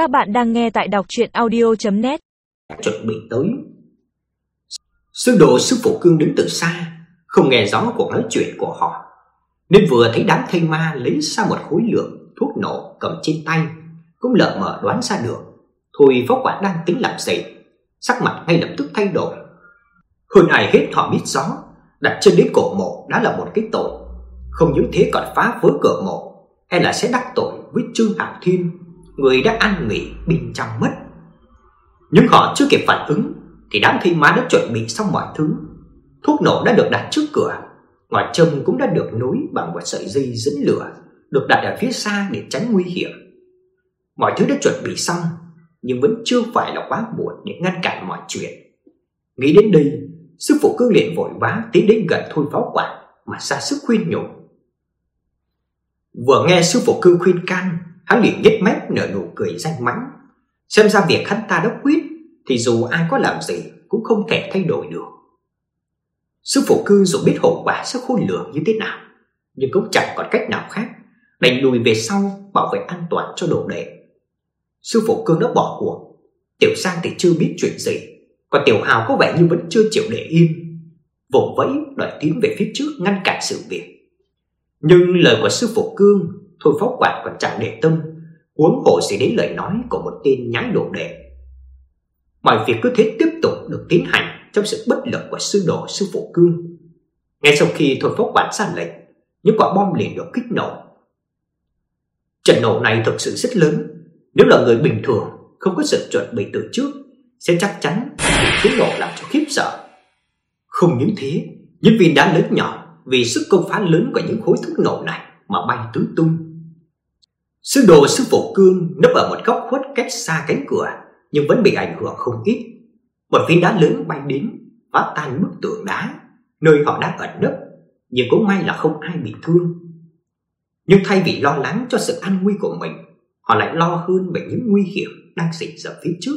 Các bạn đang nghe tại đọc chuyện audio.net Chuẩn bị tới. Sư đồ sư phụ cương đứng từ xa, Không nghe rõ cuộc nói chuyện của họ, Nên vừa thấy đám thây ma lấy ra một khối lượng thuốc nổ cầm trên tay, Cũng lờ mở đoán ra được, Thôi phó quản đang tính làm gì. Sắc mặt ngay lập tức thay đổi. Hơn ai hết họ biết rõ, Đặt chân đến cổ mộ đã là một cái tội. Không những thế còn phá vỡ cửa mộ E là sẽ đắc tội với Trương Hạo Thiên. Người đã ăn nghỉ bên trong mất. Nhưng họ chưa kịp phản ứng Thì đám thi ma đã chuẩn bị xong mọi thứ. Thuốc nổ đã được đặt trước cửa, Ngoài châm cũng đã được nối bằng một sợi dây dẫn lửa, Được đặt ở phía xa để tránh nguy hiểm. Mọi thứ đã chuẩn bị xong, Nhưng vẫn chưa phải là quá muộn để ngăn cản mọi chuyện. Nghĩ đến đây, Sư phụ cương liền vội vã tiến đến gần thôi pháo quản Mà ra sức khuyên nhủ. Vừa nghe sư phụ cương khuyên can Hắn liền nhếch mép nở nụ cười danh mãnh. Xem ra việc hắn ta đốc quyết, Thì dù ai có làm gì Cũng không thể thay đổi được. Sư phụ cương dù biết hậu quả sẽ khôn lường như thế nào, Nhưng cũng chẳng còn cách nào khác, Đành lùi về sau Bảo vệ an toàn cho đồ đệ. Sư phụ cương đã bỏ cuộc. Tiểu Sang thì chưa biết chuyện gì, Còn Tiểu Hào có vẻ như vẫn chưa chịu để yên. Vội vẫy đòi tiến về phía trước ngăn cản sự việc. Nhưng lời của sư phụ cương Thôi phó quạt còn chẳng để tâm, Huống hộ sẽ đến lời nói của một tên nhái đồ đệ. Mọi việc cứ thế tiếp tục được tiến hành Trong sự bất lực của sư đồ, sư phụ cương. Ngay sau khi thôi phó quạt ra lệnh, Những quả bom liền được kích nổ. Trận nổ này thực sự rất lớn. Nếu là người bình thường, Không có sự chuẩn bị từ trước, Sẽ chắc chắn bị tiếng nổ làm cho khiếp sợ. Không những thế, Những viên đá lớn nhỏ Vì sức công phá lớn của những khối thuốc nổ này Mà bay tứ tung. Sư đồ sư phụ cương nấp ở một góc khuất cách xa cánh cửa nhưng vẫn bị ảnh hưởng không ít. Một viên đá lớn bay đến, phá tan bức tượng đá nơi họ đang ẩn nấp, nhưng cũng may là không ai bị thương. Nhưng thay vì lo lắng cho sự an nguy của mình, họ lại lo hơn về những nguy hiểm đang xảy ra phía trước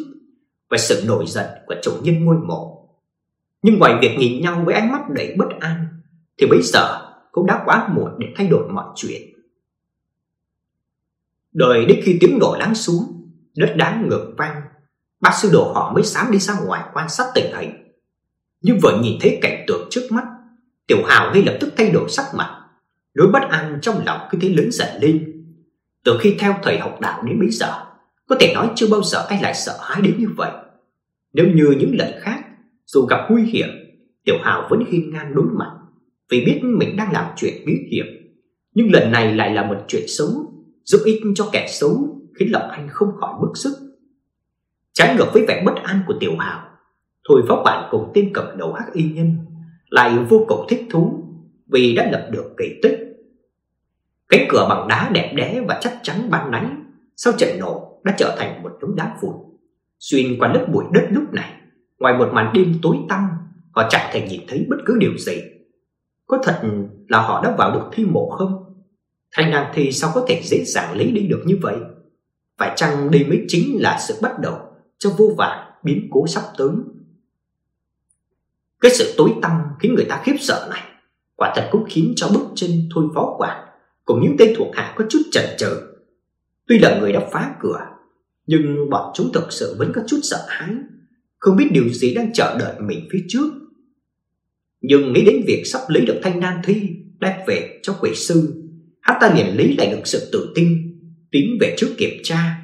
và sự nổi giận của chủ nhân ngôi mộ. Nhưng ngoài việc nhìn nhau với ánh mắt đầy bất an, thì bây giờ cũng đã quá muộn để thay đổi mọi chuyện. Đợi đến khi tiếng nổ lắng xuống, đất đá ngược vang, bác sư đồ họ mới dám đi ra ngoài quan sát tình hình. Nhưng vừa nhìn thấy cảnh tượng trước mắt, Tiểu Hào ngay lập tức thay đổi sắc mặt, nỗi bất an trong lòng cứ thế lớn dần lên. Từ khi theo thầy học đạo đến bây giờ, có thể nói chưa bao giờ anh lại sợ hãi đến như vậy. Nếu như những lần khác, dù gặp nguy hiểm, Tiểu Hào vẫn hiên ngang đối mặt, vì biết mình đang làm chuyện bí hiểm. Nhưng lần này lại là một chuyện xấu giúp ích cho kẻ xấu khiến lòng anh không khỏi bức xúc. Trái ngược với vẻ bất an của Tiểu Hào, Thôi phó Bản cùng tên cầm đầu hắc y nhân lại vô cùng thích thú vì đã lập được kỳ tích. Cánh cửa bằng đá đẹp đẽ và chắc chắn ban nãy sau trận nổ đã trở thành một đống đá vụn. Xuyên qua lớp bụi đất lúc này, ngoài một màn đêm tối tăm, họ chẳng thể nhìn thấy bất cứ điều gì. Có thật là họ đã vào được thi mộ không? Thanh Nam thì sao có thể dễ dàng lấy đi được như vậy? Phải chăng đây mới chính là sự bắt đầu cho vô vàn biến cố sắp tới? Cái sự tối tăm khiến người ta khiếp sợ này, quả thật cũng khiến cho bước chân thôi phó quản cùng những tên thuộc hạ có chút chần chừ. Tuy là người đã phá cửa, nhưng bọn chúng thực sự vẫn có chút sợ hãi, không biết điều gì đang chờ đợi mình phía trước. Nhưng nghĩ đến việc sắp lấy được thanh nan thi đem về cho quỷ sư hắn ta liền lấy lại được sự tự tin, tiến về trước kiểm tra.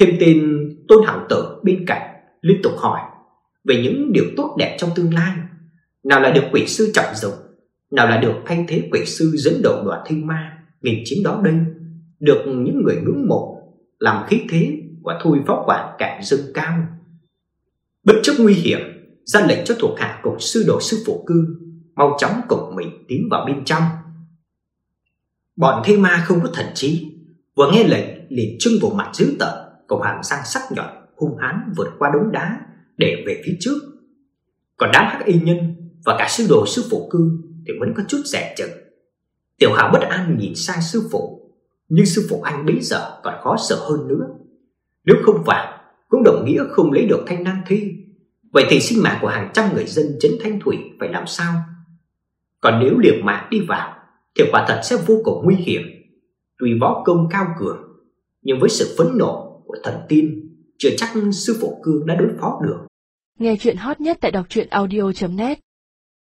Thêm tên Tôn Hạo Tử bên cạnh liên tục hỏi về những điều tốt đẹp trong tương lai, nào là được quỷ sư trọng dụng, nào là được thay thế quỷ sư dẫn đầu đoàn thiên ma nghìn chiến đó đây, được những người ngưỡng mộ làm khí thế của thôi phó quả càng dâng cao. Bất chấp nguy hiểm, ra lệnh cho thuộc hạ cùng sư đồ sư phụ cư mau chóng cùng mình tiến vào bên trong. Bọn thi ma không có thần trí, vừa nghe lệnh liền trưng bộ mặt dữ tợn, cùng hàm răng sắc nhọn hung hãn vượt qua đống đá để về phía trước. Còn đám hắc y nhân và cả sư đồ sư phụ cư thì vẫn có chút dè chừng. Tiểu Hạo bất an nhìn sang sư phụ, nhưng sư phụ anh bấy giờ còn khó sợ hơn nữa. Nếu không vào, cũng đồng nghĩa không lấy được thanh năng thi. Vậy thì sinh mạng của hàng trăm người dân trấn Thanh Thủy phải làm sao? Còn nếu liều mạng đi vào thì quả thật sẽ vô cùng nguy hiểm. Tuy võ công cao cường, nhưng với sự phẫn nộ của thần tiên, chưa chắc sư phụ Cương đã đối phó được. Nghe chuyện hot nhất tại đọc truyện audio.net